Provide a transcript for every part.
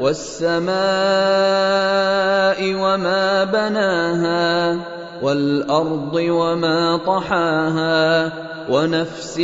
والسماء وما بناها والأرض وما طحاها ونفس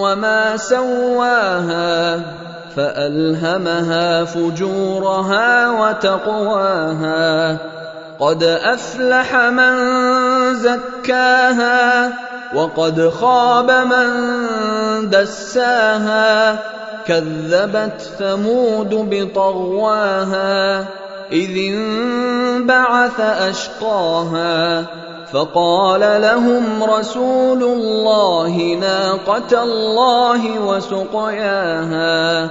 وما سواها فألهمها فجورها وتقواها قد أفلح من زكاها وقد خاب من دساها كذبت ثمود بطغواها إذ انبعث أشقاها فقال لهم رسول الله ناقة الله وسقياها